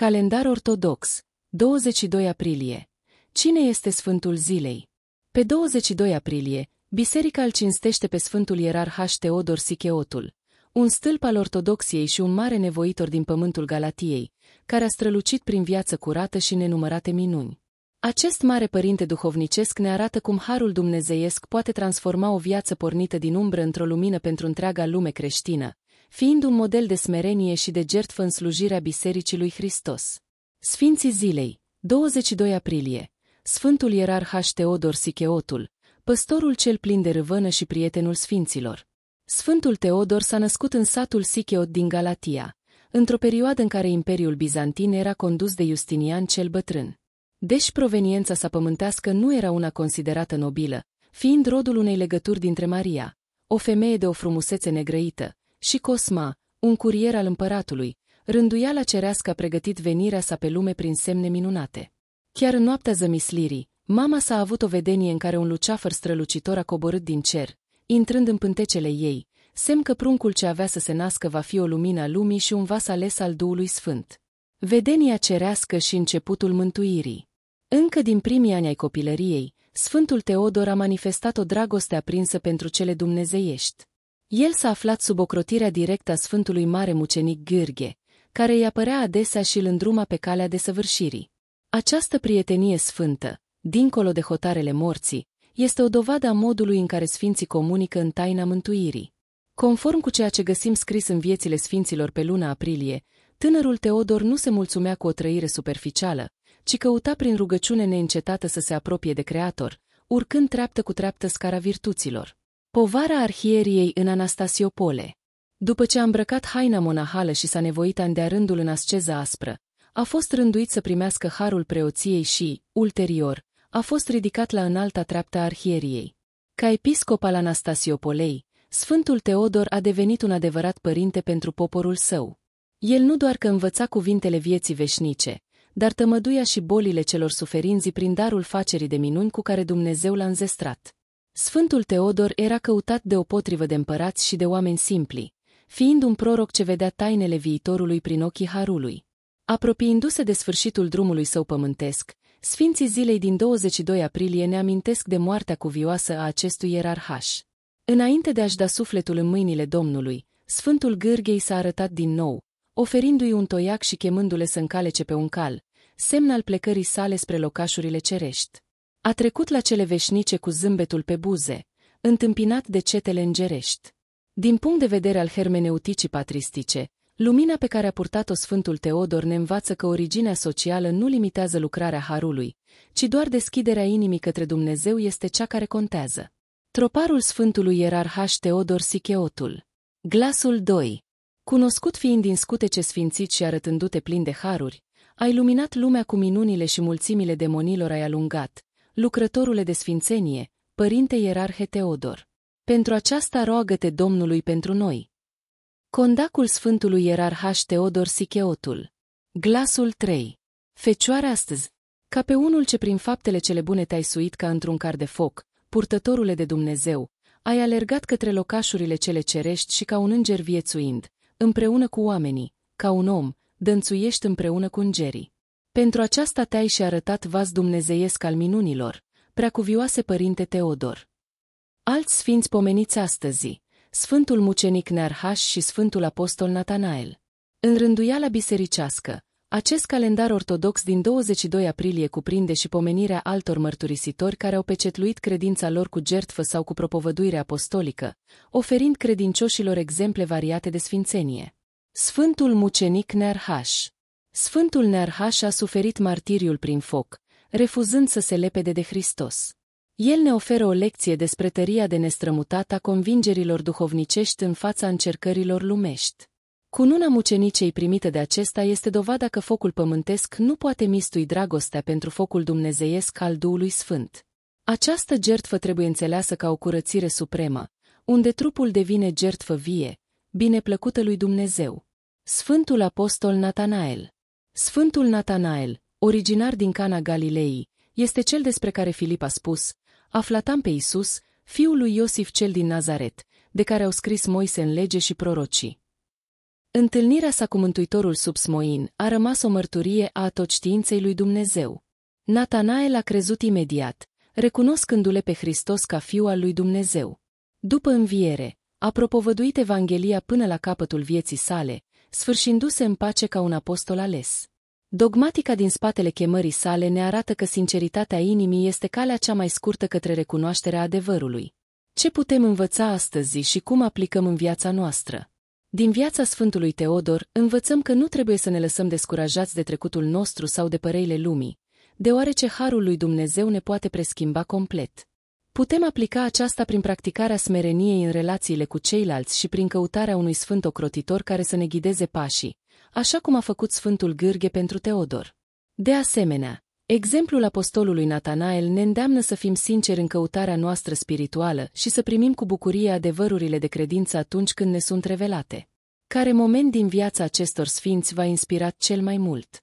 Calendar ortodox, 22 aprilie. Cine este Sfântul Zilei? Pe 22 aprilie, biserica îl cinstește pe Sfântul Ierarh Teodor Sicheotul, un stâlp al ortodoxiei și un mare nevoitor din pământul Galatiei, care a strălucit prin viață curată și nenumărate minuni. Acest mare părinte duhovnicesc ne arată cum harul dumnezeiesc poate transforma o viață pornită din umbră într-o lumină pentru întreaga lume creștină, fiind un model de smerenie și de jertfă în slujirea Bisericii lui Hristos. Sfinții zilei, 22 aprilie, Sfântul Ierarh Teodor Sicheotul, păstorul cel plin de râvână și prietenul sfinților. Sfântul Teodor s-a născut în satul Sicheot din Galatia, într-o perioadă în care Imperiul Bizantin era condus de Justinian cel bătrân. Deși proveniența sa pământească nu era una considerată nobilă, fiind rodul unei legături dintre Maria, o femeie de o frumusețe negrăită, și Cosma, un curier al împăratului, rânduiala cerească a pregătit venirea sa pe lume prin semne minunate. Chiar în noaptea zămislirii, mama s-a avut o vedenie în care un luceafăr strălucitor a coborât din cer, intrând în pântecele ei, semn că pruncul ce avea să se nască va fi o lumină a lumii și un vas ales al Duhului Sfânt. Vedenia cerească și începutul mântuirii. Încă din primii ani ai copilăriei, Sfântul Teodor a manifestat o dragoste aprinsă pentru cele dumnezeiești. El s-a aflat sub ocrotirea directă a Sfântului Mare Mucenic Gârghe, care îi apărea adesea și îl îndruma pe calea de săvârșirii. Această prietenie sfântă, dincolo de hotarele morții, este o dovadă a modului în care sfinții comunică în taina mântuirii. Conform cu ceea ce găsim scris în viețile sfinților pe luna aprilie, tânărul Teodor nu se mulțumea cu o trăire superficială, ci căuta prin rugăciune neîncetată să se apropie de Creator, urcând treaptă cu treaptă scara virtuților. Povara arhieriei în Anastasiopole După ce a îmbrăcat haina monahală și s-a nevoit de rândul în asceză aspră, a fost rânduit să primească harul preoției și, ulterior, a fost ridicat la înalta treaptă a arhieriei. Ca episcop al Anastasiopolei, Sfântul Teodor a devenit un adevărat părinte pentru poporul său. El nu doar că învăța cuvintele vieții veșnice, dar tămăduia și bolile celor suferinzi prin darul facerii de minuni cu care Dumnezeu l-a înzestrat. Sfântul Teodor era căutat de o potrivă de împărați și de oameni simpli, fiind un proroc ce vedea tainele viitorului prin ochii Harului. Apropiindu-se de sfârșitul drumului său pământesc, Sfinții zilei din 22 aprilie ne amintesc de moartea cuvioasă a acestui ierarhaș. Înainte de a-și da sufletul în mâinile Domnului, Sfântul Gârghei s-a arătat din nou, oferindu-i un toiac și chemându-le să încalece pe un cal, semn al plecării sale spre locașurile cerești. A trecut la cele veșnice cu zâmbetul pe buze, întâmpinat de cetele îngerești. Din punct de vedere al hermeneuticii patristice, lumina pe care a purtat-o Sfântul Teodor ne învață că originea socială nu limitează lucrarea Harului, ci doar deschiderea inimii către Dumnezeu este cea care contează. Troparul Sfântului Ierarhaș Teodor Sicheotul Glasul 2 Cunoscut fiind din scutece sfințit și arătându-te plin de haruri, a iluminat lumea cu minunile și mulțimile demonilor ai alungat, lucrătorule de sfințenie, Părinte Ierarhe Teodor. Pentru aceasta roagă-te Domnului pentru noi. Condacul Sfântului Ierarhaș Teodor Sicheotul Glasul 3 Fecioară astăzi, ca pe unul ce prin faptele cele bune te-ai suit ca într-un car de foc, purtătorule de Dumnezeu, ai alergat către locașurile cele cerești și ca un înger viețuind, împreună cu oamenii, ca un om, dănțuiești împreună cu îngerii. Pentru aceasta te-ai și arătat vas dumnezeiesc al minunilor, preacuvioase părinte Teodor. Alți sfinți pomeniți astăzi, Sfântul Mucenic Nearhaș și Sfântul Apostol Natanael. În rânduiala bisericească, acest calendar ortodox din 22 aprilie cuprinde și pomenirea altor mărturisitori care au pecetluit credința lor cu gertfă sau cu propovăduire apostolică, oferind credincioșilor exemple variate de sfințenie. Sfântul Mucenic Nearhaș Sfântul Nearhaș a suferit martiriul prin foc, refuzând să se lepede de Hristos. El ne oferă o lecție despre tăria de nestrămutat a convingerilor duhovnicești în fața încercărilor lumești. Cununa mucenicei primită de acesta este dovada că focul pământesc nu poate mistui dragostea pentru focul dumnezeiesc al Duhului Sfânt. Această gertfă trebuie înțeleasă ca o curățire supremă, unde trupul devine gertfă vie, bine plăcută lui Dumnezeu. Sfântul Apostol Natanael Sfântul Natanael, originar din Cana Galilei, este cel despre care Filip a spus, aflatam pe Isus, fiul lui Iosif cel din Nazaret, de care au scris Moise în lege și prorocii. Întâlnirea sa cu Mântuitorul sub smoin a rămas o mărturie a tot științei lui Dumnezeu. Natanael a crezut imediat, recunoscându-le pe Hristos ca fiul al lui Dumnezeu. După înviere, a propovăduit Evanghelia până la capătul vieții sale, sfârșindu-se în pace ca un apostol ales. Dogmatica din spatele chemării sale ne arată că sinceritatea inimii este calea cea mai scurtă către recunoașterea adevărului. Ce putem învăța astăzi și cum aplicăm în viața noastră? Din viața Sfântului Teodor, învățăm că nu trebuie să ne lăsăm descurajați de trecutul nostru sau de păreile lumii, deoarece Harul lui Dumnezeu ne poate preschimba complet. Putem aplica aceasta prin practicarea smereniei în relațiile cu ceilalți și prin căutarea unui sfânt ocrotitor care să ne ghideze pașii, așa cum a făcut Sfântul Gârghe pentru Teodor. De asemenea, exemplul apostolului Natanael ne îndeamnă să fim sinceri în căutarea noastră spirituală și să primim cu bucurie adevărurile de credință atunci când ne sunt revelate. Care moment din viața acestor sfinți v-a inspirat cel mai mult?